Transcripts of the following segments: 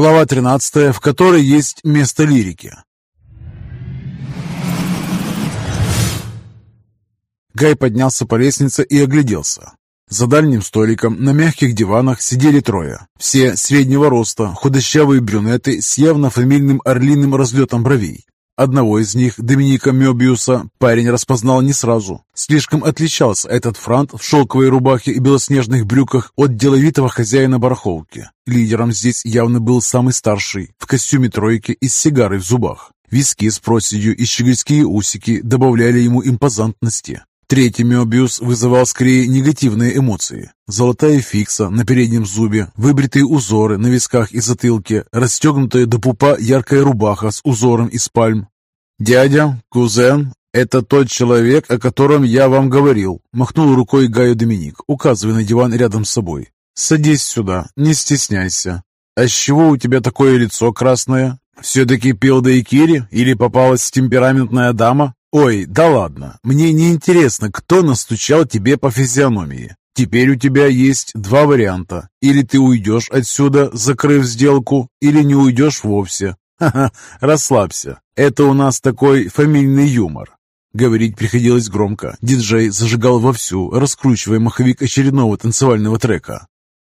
Глава 13, в которой есть место лирики. Гай поднялся по лестнице и огляделся. За дальним столиком на мягких диванах сидели трое. Все среднего роста, худощавые брюнеты с явно фамильным орлиным разлетом бровей. Одного из них, Доминика Мёбиуса, парень распознал не сразу. Слишком отличался этот франт в шелковой рубахе и белоснежных брюках от деловитого хозяина барахолки. Лидером здесь явно был самый старший, в костюме тройки и с сигарой в зубах. Виски с проседью и щегольские усики добавляли ему импозантности. Третий Мёбиус вызывал скорее негативные эмоции. Золотая фикса на переднем зубе, выбритые узоры на висках и затылке, расстегнутая до пупа яркая рубаха с узором из пальм. «Дядя, кузен, это тот человек, о котором я вам говорил», махнул рукой Гаю Доминик, указывая на диван рядом с собой. «Садись сюда, не стесняйся. А с чего у тебя такое лицо красное? Все-таки пил до Икири или попалась темпераментная дама?» «Ой, да ладно, мне не интересно, кто настучал тебе по физиономии. Теперь у тебя есть два варианта. Или ты уйдешь отсюда, закрыв сделку, или не уйдешь вовсе. Ха-ха, расслабься. Это у нас такой фамильный юмор». Говорить приходилось громко. Диджей зажигал вовсю, раскручивая маховик очередного танцевального трека.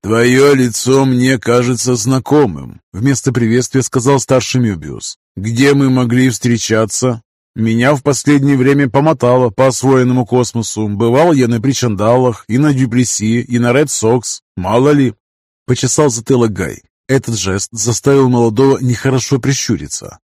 «Твое лицо мне кажется знакомым», — вместо приветствия сказал старший Мюбиус. «Где мы могли встречаться?» Меня в последнее время помотало по освоенному космосу. Бывал я на причандалах, и на Дюплеси, и на Ред Сокс. Мало ли. Почесал затылок Гай. Этот жест заставил молодого нехорошо прищуриться.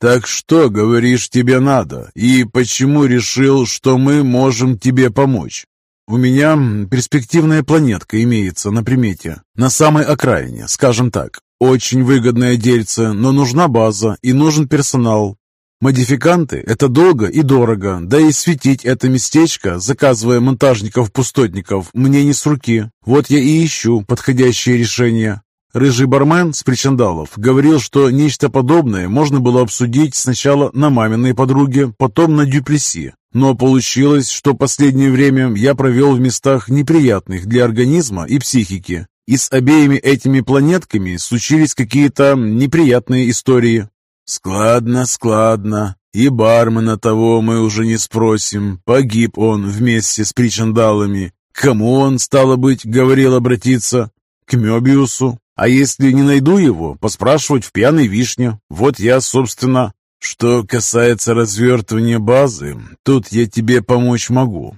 «Так что, говоришь, тебе надо? И почему решил, что мы можем тебе помочь?» «У меня перспективная планетка имеется на примете, на самой окраине, скажем так. Очень выгодное дельце, но нужна база и нужен персонал. Модификанты – это долго и дорого, да и светить это местечко, заказывая монтажников-пустотников, мне не с руки. Вот я и ищу подходящее решение. Рыжий бармен с причандалов говорил, что нечто подобное можно было обсудить сначала на маминой подруге, потом на Дюплеси. Но получилось, что последнее время я провел в местах неприятных для организма и психики. И с обеими этими планетками случились какие-то неприятные истории. «Складно, складно. И бармена того мы уже не спросим. Погиб он вместе с причандалами. кому он, стало быть, говорил обратиться? К Мёбиусу. А если не найду его, поспрашивать в пьяной вишне. Вот я, собственно... Что касается развертывания базы, тут я тебе помочь могу».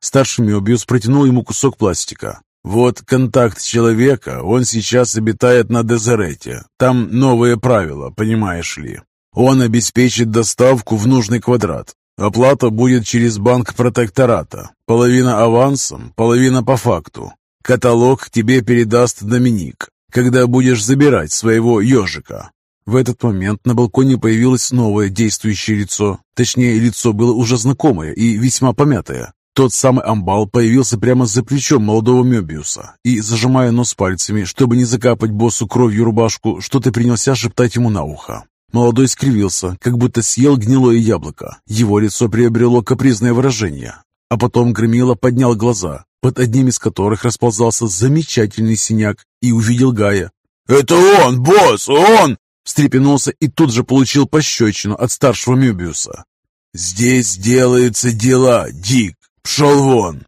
Старший Мёбиус протянул ему кусок пластика. Вот контакт человека, он сейчас обитает на Дезерете. Там новые правила, понимаешь ли. Он обеспечит доставку в нужный квадрат. Оплата будет через банк протектората. Половина авансом, половина по факту. Каталог тебе передаст Доминик, когда будешь забирать своего ежика. В этот момент на балконе появилось новое действующее лицо. Точнее, лицо было уже знакомое и весьма помятое. Тот самый амбал появился прямо за плечом молодого Мебиуса и, зажимая нос пальцами, чтобы не закапать боссу кровью рубашку, что-то принялся шептать ему на ухо. Молодой скривился, как будто съел гнилое яблоко. Его лицо приобрело капризное выражение. А потом Громила поднял глаза, под одним из которых расползался замечательный синяк, и увидел Гая. «Это он, босс, он!» встрепенулся и тут же получил пощечину от старшего Мюбиуса. «Здесь делаются дела, Дик. «Пшел вон!»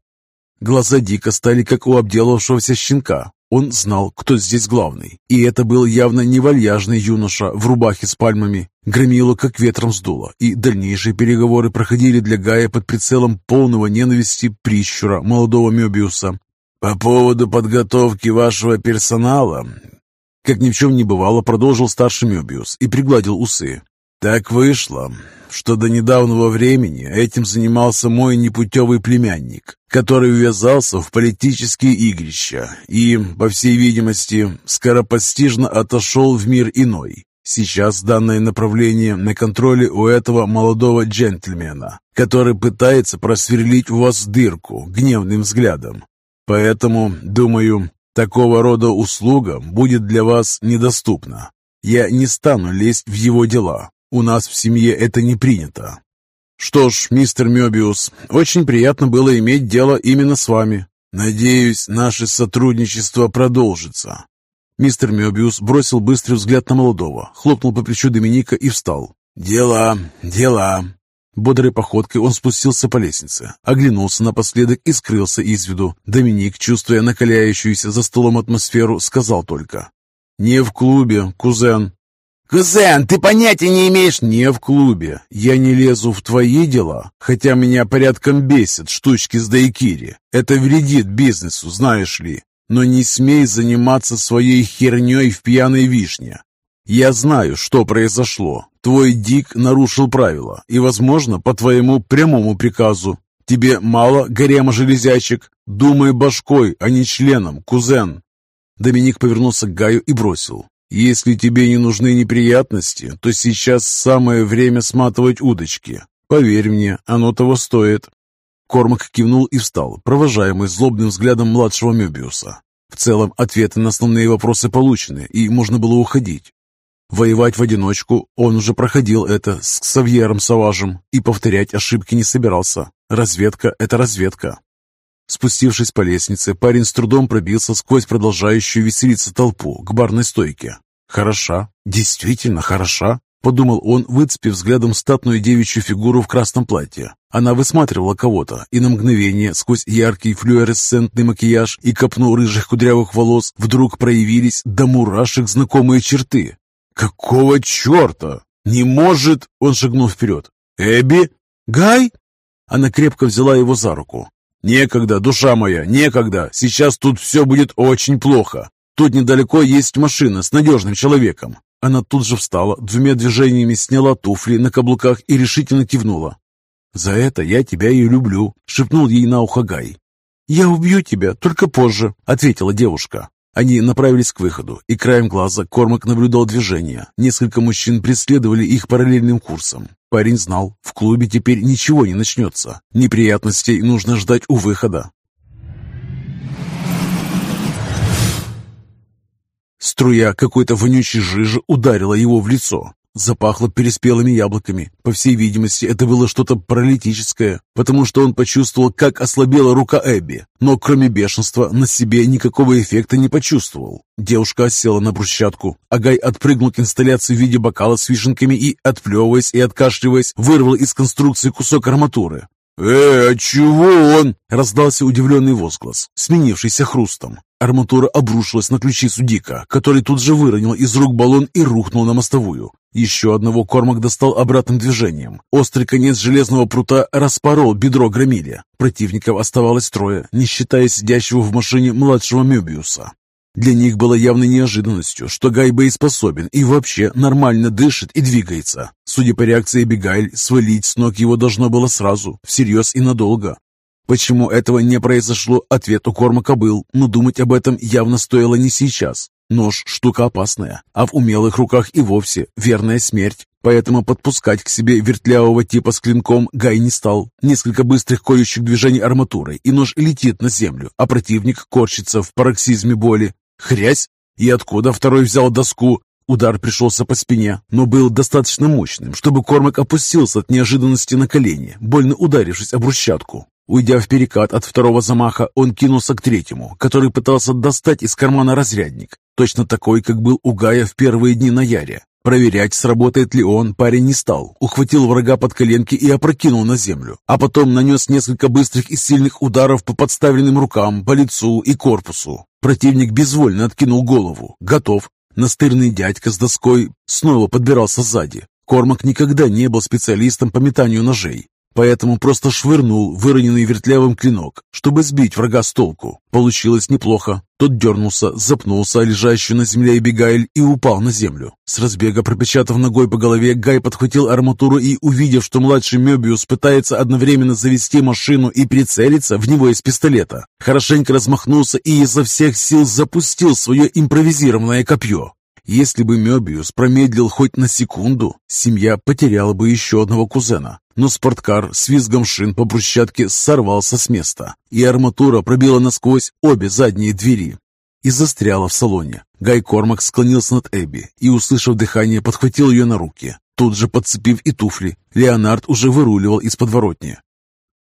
Глаза Дика стали как у обделавшегося щенка. Он знал, кто здесь главный, и это был явно не вальяжный юноша в рубахе с пальмами. Громило как ветром сдуло, и дальнейшие переговоры проходили для Гая под прицелом полного ненависти прищура молодого Мебиуса. «По поводу подготовки вашего персонала...» Как ни в чем не бывало, продолжил старший Мебиус и пригладил усы. «Так вышло, что до недавнего времени этим занимался мой непутевый племянник, который увязался в политические игрища и, по всей видимости, скоропостижно отошел в мир иной. Сейчас данное направление на контроле у этого молодого джентльмена, который пытается просверлить у вас дырку гневным взглядом. Поэтому, думаю, такого рода услуга будет для вас недоступна. Я не стану лезть в его дела, у нас в семье это не принято. Что ж, мистер Мёбиус, очень приятно было иметь дело именно с вами. Надеюсь, наше сотрудничество продолжится. Мистер Мебиус бросил быстрый взгляд на молодого, хлопнул по плечу Доминика и встал. «Дела, дела!» Бодрой походкой он спустился по лестнице, оглянулся напоследок и скрылся из виду. Доминик, чувствуя накаляющуюся за столом атмосферу, сказал только «Не в клубе, кузен». «Кузен, ты понятия не имеешь...» «Не в клубе. Я не лезу в твои дела, хотя меня порядком бесят штучки с дайкири. Это вредит бизнесу, знаешь ли. Но не смей заниматься своей херней в пьяной вишне. Я знаю, что произошло. Твой Дик нарушил правила, и, возможно, по твоему прямому приказу. Тебе мало гарема железячек? Думай башкой, а не членом, кузен. Доминик повернулся к Гаю и бросил. «Если тебе не нужны неприятности, то сейчас самое время сматывать удочки. Поверь мне, оно того стоит». Кормак кивнул и встал, провожаемый злобным взглядом младшего Мебиуса. В целом, ответы на основные вопросы получены, и можно было уходить. Воевать в одиночку он уже проходил это с Ксавьером Саважем и повторять ошибки не собирался. Разведка – это разведка. Спустившись по лестнице, парень с трудом пробился сквозь продолжающую веселиться толпу к барной стойке. «Хороша, действительно хороша», — подумал он, выцепив взглядом статную девичью фигуру в красном платье. Она высматривала кого-то, и на мгновение сквозь яркий флюоресцентный макияж и копну рыжих кудрявых волос вдруг проявились до мурашек знакомые черты. «Какого черта? Не может!» — он шагнул вперед. «Эбби? Гай?» Она крепко взяла его за руку. «Некогда, душа моя, некогда! Сейчас тут все будет очень плохо. Тут недалеко есть машина с надежным человеком». Она тут же встала, двумя движениями сняла туфли на каблуках и решительно кивнула. «За это я тебя и люблю», — шепнул ей на ухо Гай. «Я убью тебя, только позже», — ответила девушка. Они направились к выходу, и краем глаза Кормак наблюдал движение. Несколько мужчин преследовали их параллельным курсом. Парень знал, в клубе теперь ничего не начнется. Неприятностей нужно ждать у выхода. Струя какой-то вонючей жижи ударила его в лицо. Запахло переспелыми яблоками. По всей видимости, это было что-то паралитическое, потому что он почувствовал, как ослабела рука Эбби, но кроме бешенства на себе никакого эффекта не почувствовал. Девушка осела на брусчатку, а Гай отпрыгнул к инсталляции в виде бокала с вишенками и, отплевываясь и откашливаясь, вырвал из конструкции кусок арматуры. «Э, а чего он?» — раздался удивленный возглас, сменившийся хрустом. Арматура обрушилась на ключицу Дика, который тут же выронил из рук баллон и рухнул на мостовую. Еще одного Кормак достал обратным движением. Острый конец железного прута распорол бедро громиле. Противников оставалось трое, не считая сидящего в машине младшего Мебиуса. Для них было явной неожиданностью, что Гай боеспособен и вообще нормально дышит и двигается. Судя по реакции Бегайль, свалить с ног его должно было сразу, всерьез и надолго. Почему этого не произошло, ответ у Кормака был, но думать об этом явно стоило не сейчас. Нож – штука опасная, а в умелых руках и вовсе верная смерть. Поэтому подпускать к себе вертлявого типа с клинком Гай не стал. Несколько быстрых колющих движений арматурой, и нож летит на землю, а противник корчится в пароксизме боли. Хрясь! И откуда второй взял доску? Удар пришелся по спине, но был достаточно мощным, чтобы Кормак опустился от неожиданности на колени, больно ударившись об брусчатку. Уйдя в перекат от второго замаха, он кинулся к третьему, который пытался достать из кармана разрядник, точно такой, как был у Гая в первые дни на Яре. Проверять, сработает ли он, парень не стал. Ухватил врага под коленки и опрокинул на землю, а потом нанес несколько быстрых и сильных ударов по подставленным рукам, по лицу и корпусу. Противник безвольно откинул голову. Готов. Настырный дядька с доской снова подбирался сзади. Кормак никогда не был специалистом по метанию ножей, поэтому просто швырнул выроненный вертлявым клинок, чтобы сбить врага с толку. Получилось неплохо. Тот дернулся, запнулся лежащую на земле Эбигайль и упал на землю. С разбега, пропечатав ногой по голове, Гай подхватил арматуру и, увидев, что младший Мебиус пытается одновременно завести машину и прицелиться в него из пистолета, хорошенько размахнулся и изо всех сил запустил свое импровизированное копье. Если бы Мебиус промедлил хоть на секунду, семья потеряла бы еще одного кузена. Но спорткар с визгом шин по брусчатке сорвался с места, и арматура пробила насквозь обе задние двери и застряла в салоне. Гай Кормак склонился над Эбби и, услышав дыхание, подхватил ее на руки. Тут же подцепив и туфли, Леонард уже выруливал из подворотни.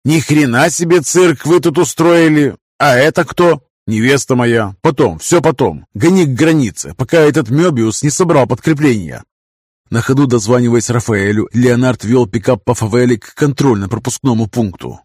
«Ни хрена себе цирк вы тут устроили! А это кто?» «Невеста моя! Потом, все потом! Гони к границе, пока этот Мебиус не собрал подкрепление!» На ходу дозваниваясь Рафаэлю, Леонард вел пикап по фавеле к контрольно-пропускному пункту.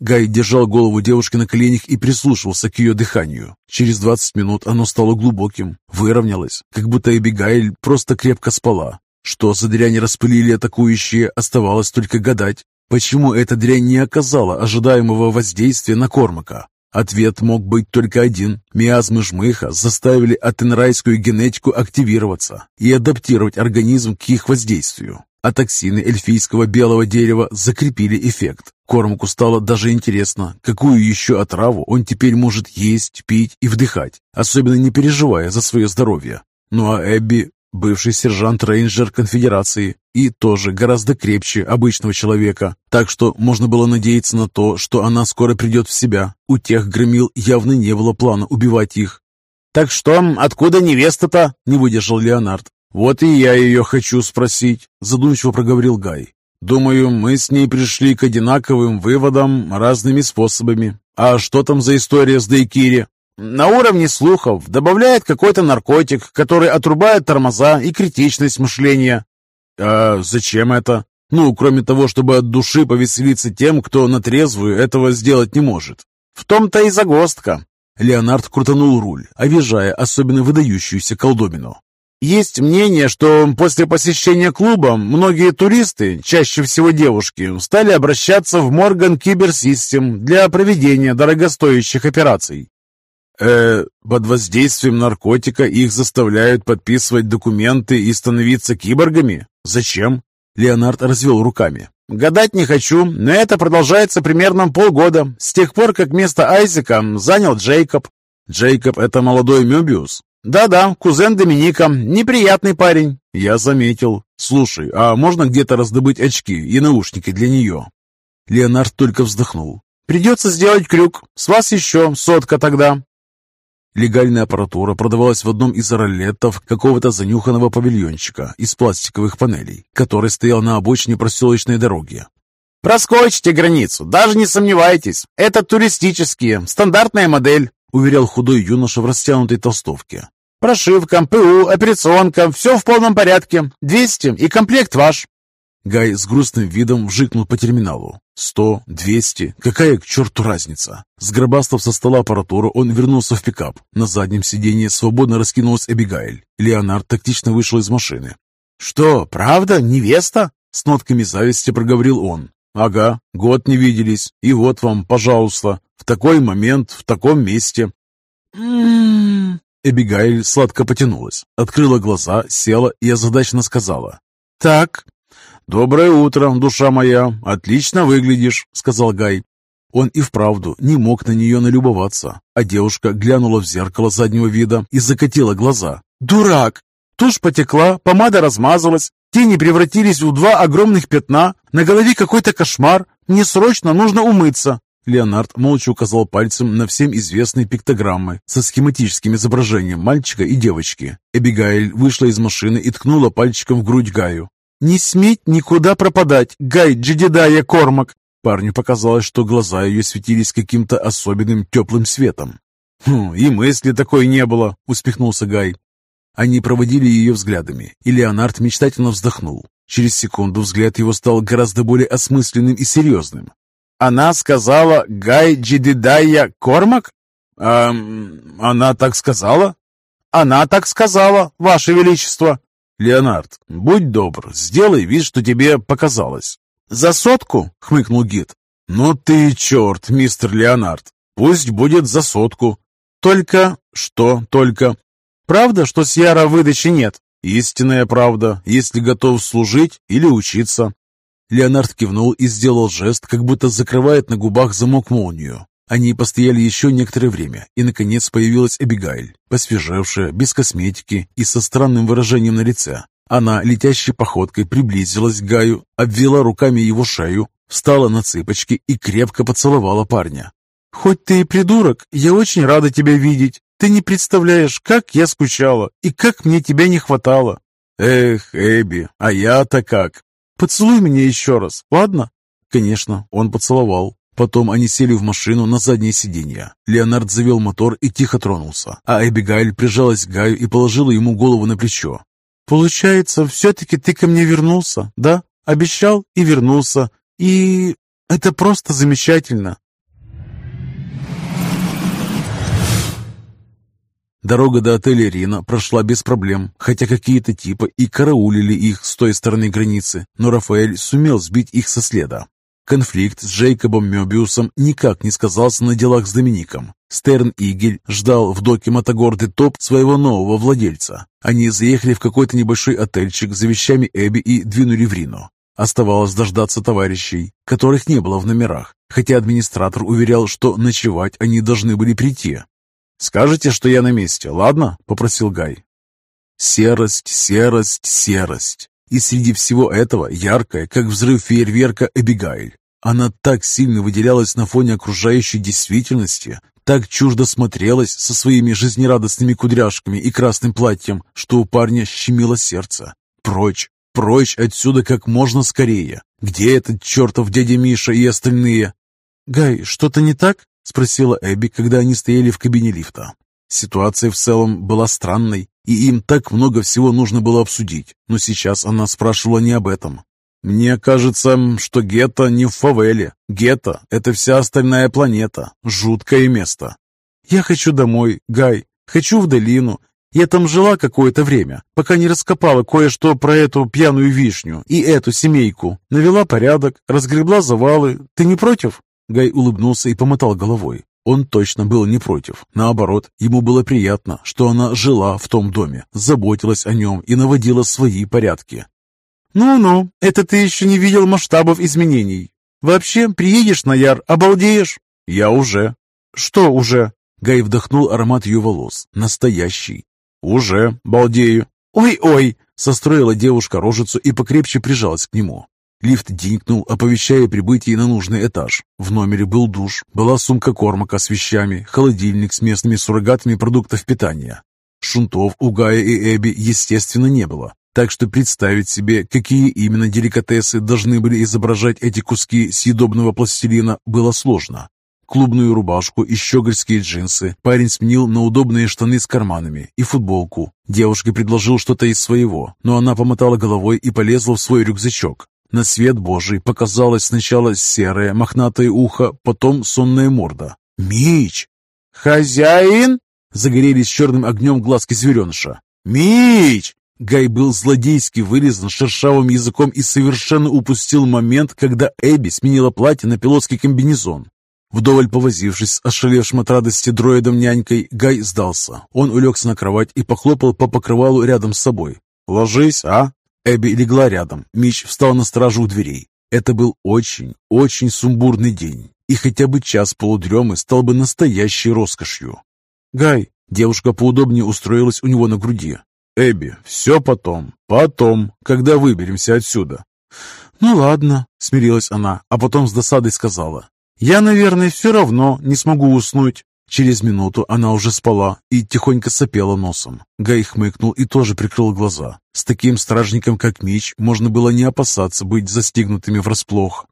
Гай держал голову девушки на коленях и прислушивался к ее дыханию. Через 20 минут оно стало глубоким, выровнялось, как будто Эбигайль просто крепко спала. Что за дрянь распылили атакующие, оставалось только гадать. Почему эта дрянь не оказала ожидаемого воздействия на Кормака? Ответ мог быть только один. Миазмы жмыха заставили атенрайскую генетику активироваться и адаптировать организм к их воздействию а токсины эльфийского белого дерева закрепили эффект. Кормаку стало даже интересно, какую еще отраву он теперь может есть, пить и вдыхать, особенно не переживая за свое здоровье. Ну а Эбби, бывший сержант-рейнджер конфедерации, и тоже гораздо крепче обычного человека, так что можно было надеяться на то, что она скоро придет в себя. У тех громил явно не было плана убивать их. «Так что, откуда невеста-то?» – не выдержал Леонард. «Вот и я ее хочу спросить», — задумчиво проговорил Гай. «Думаю, мы с ней пришли к одинаковым выводам разными способами. А что там за история с Дейкири?» «На уровне слухов добавляет какой-то наркотик, который отрубает тормоза и критичность мышления». «А зачем это?» «Ну, кроме того, чтобы от души повеселиться тем, кто на трезвую этого сделать не может». «В том-то и загвоздка». Леонард крутанул руль, овежая особенно выдающуюся колдобину. Есть мнение, что после посещения клуба многие туристы, чаще всего девушки, стали обращаться в Морган Киберсистем для проведения дорогостоящих операций. Э, под воздействием наркотика их заставляют подписывать документы и становиться киборгами? Зачем? Леонард развел руками. Гадать не хочу, но это продолжается примерно полгода, с тех пор, как место Айзека занял Джейкоб. Джейкоб — это молодой Мебиус? «Да-да, кузен Доминика. Неприятный парень». «Я заметил. Слушай, а можно где-то раздобыть очки и наушники для нее?» Леонард только вздохнул. «Придется сделать крюк. С вас еще сотка тогда». Легальная аппаратура продавалась в одном из ролетов какого-то занюханного павильончика из пластиковых панелей, который стоял на обочине проселочной дороги. «Проскочите границу, даже не сомневайтесь. Это туристические, стандартная модель уверял худой юноша в растянутой толстовке. «Прошивка, ПУ, операционка, все в полном порядке. Двести и комплект ваш». Гай с грустным видом вжикнул по терминалу. «Сто, двести, какая к черту разница?» Сгробастав со стола аппаратуру, он вернулся в пикап. На заднем сиденье свободно раскинулась Эбигайль. Леонард тактично вышел из машины. «Что, правда, невеста?» С нотками зависти проговорил он. «Ага, год не виделись, и вот вам, пожалуйста, в такой момент, в таком месте». Эбигайль сладко потянулась, открыла глаза, села и озадаченно сказала. «Так». «Доброе утро, душа моя, отлично выглядишь», — сказал Гай. Он и вправду не мог на нее налюбоваться, а девушка глянула в зеркало заднего вида и закатила глаза. «Дурак! Тушь потекла, помада размазалась, тени превратились в два огромных пятна, на голове какой-то кошмар. Мне срочно нужно умыться. Леонард молча указал пальцем на всем известные пиктограммы со схематическим изображением мальчика и девочки. Эбигайль вышла из машины и ткнула пальчиком в грудь Гаю. «Не сметь никуда пропадать, Гай Джедидая Кормак!» Парню показалось, что глаза ее светились каким-то особенным теплым светом. «Хм, и мысли такой не было», — успехнулся Гай. Они проводили ее взглядами, и Леонард мечтательно вздохнул. Через секунду взгляд его стал гораздо более осмысленным и серьезным. Она сказала Гай Джидидая Кормак? Эм, она так сказала? Она так сказала, Ваше Величество. Леонард, будь добр, сделай вид, что тебе показалось. За сотку? Хмыкнул гид. Ну ты черт, мистер Леонард. Пусть будет за сотку. Только... Что только? Правда, что с Яра выдачи нет? Истинная правда, если готов служить или учиться. Леонард кивнул и сделал жест, как будто закрывает на губах замок-молнию. Они постояли еще некоторое время, и, наконец, появилась Эбигайль, посвежевшая, без косметики и со странным выражением на лице. Она летящей походкой приблизилась к Гаю, обвела руками его шею, встала на цыпочки и крепко поцеловала парня. «Хоть ты и придурок, я очень рада тебя видеть. Ты не представляешь, как я скучала и как мне тебя не хватало». «Эх, Эбби, а я-то как!» Поцелуй меня еще раз, ладно?» Конечно, он поцеловал. Потом они сели в машину на заднее сиденье. Леонард завел мотор и тихо тронулся, а Эбигайль прижалась к Гаю и положила ему голову на плечо. «Получается, все-таки ты ко мне вернулся, да? Обещал и вернулся. И это просто замечательно. Дорога до отеля Рина прошла без проблем, хотя какие-то типы и караулили их с той стороны границы, но Рафаэль сумел сбить их со следа. Конфликт с Джейкобом Мёбиусом никак не сказался на делах с Домиником. Стерн Игель ждал в доке Матагорды топ своего нового владельца. Они заехали в какой-то небольшой отельчик за вещами Эбби и двинули в Рино. Оставалось дождаться товарищей, которых не было в номерах, хотя администратор уверял, что ночевать они должны были прийти. «Скажите, что я на месте, ладно?» — попросил Гай. Серость, серость, серость. И среди всего этого яркая, как взрыв фейерверка, Эбигайль. Она так сильно выделялась на фоне окружающей действительности, так чуждо смотрелась со своими жизнерадостными кудряшками и красным платьем, что у парня щемило сердце. Прочь, прочь отсюда как можно скорее. Где этот чертов дядя Миша и остальные? «Гай, что-то не так?» — спросила Эбби, когда они стояли в кабине лифта. Ситуация в целом была странной, и им так много всего нужно было обсудить, но сейчас она спрашивала не об этом. «Мне кажется, что гетто не в фавеле. Гетто — это вся остальная планета. Жуткое место». «Я хочу домой, Гай. Хочу в долину. Я там жила какое-то время, пока не раскопала кое-что про эту пьяную вишню и эту семейку. Навела порядок, разгребла завалы. Ты не против?» Гай улыбнулся и помотал головой. Он точно был не против. Наоборот, ему было приятно, что она жила в том доме, заботилась о нем и наводила свои порядки. «Ну-ну, это ты еще не видел масштабов изменений. Вообще, приедешь на Яр, обалдеешь?» «Я уже». «Что уже?» Гай вдохнул аромат ее волос. Настоящий. «Уже, балдею». «Ой-ой!» Состроила девушка рожицу и покрепче прижалась к нему. Лифт динкнул, оповещая прибытие на нужный этаж. В номере был душ, была сумка кормака с вещами, холодильник с местными суррогатами продуктов питания. Шунтов у Гая и Эбби, естественно, не было. Так что представить себе, какие именно деликатесы должны были изображать эти куски съедобного пластилина, было сложно. Клубную рубашку и щегольские джинсы парень сменил на удобные штаны с карманами и футболку. Девушке предложил что-то из своего, но она помотала головой и полезла в свой рюкзачок. На свет Божий показалось сначала серое мохнатое ухо, потом сонная морда. «Мич!» «Хозяин!» Загорелись черным огнем глазки звереныша. «Мич!» Гай был злодейски вырезан шершавым языком и совершенно упустил момент, когда Эбби сменила платье на пилотский комбинезон. Вдоволь повозившись ошалевшим от радости дроидом-нянькой, Гай сдался. Он улегся на кровать и похлопал по покрывалу рядом с собой. «Ложись, а?» Эбби легла рядом, Мич встал на стражу у дверей. Это был очень, очень сумбурный день, и хотя бы час полудремы стал бы настоящей роскошью. «Гай!» Девушка поудобнее устроилась у него на груди. «Эбби, все потом, потом, когда выберемся отсюда». «Ну ладно», — смирилась она, а потом с досадой сказала. «Я, наверное, все равно не смогу уснуть». Через минуту она уже спала и тихонько сопела носом. Гай хмыкнул и тоже прикрыл глаза. С таким стражником, как Мич, можно было не опасаться быть застигнутыми врасплох.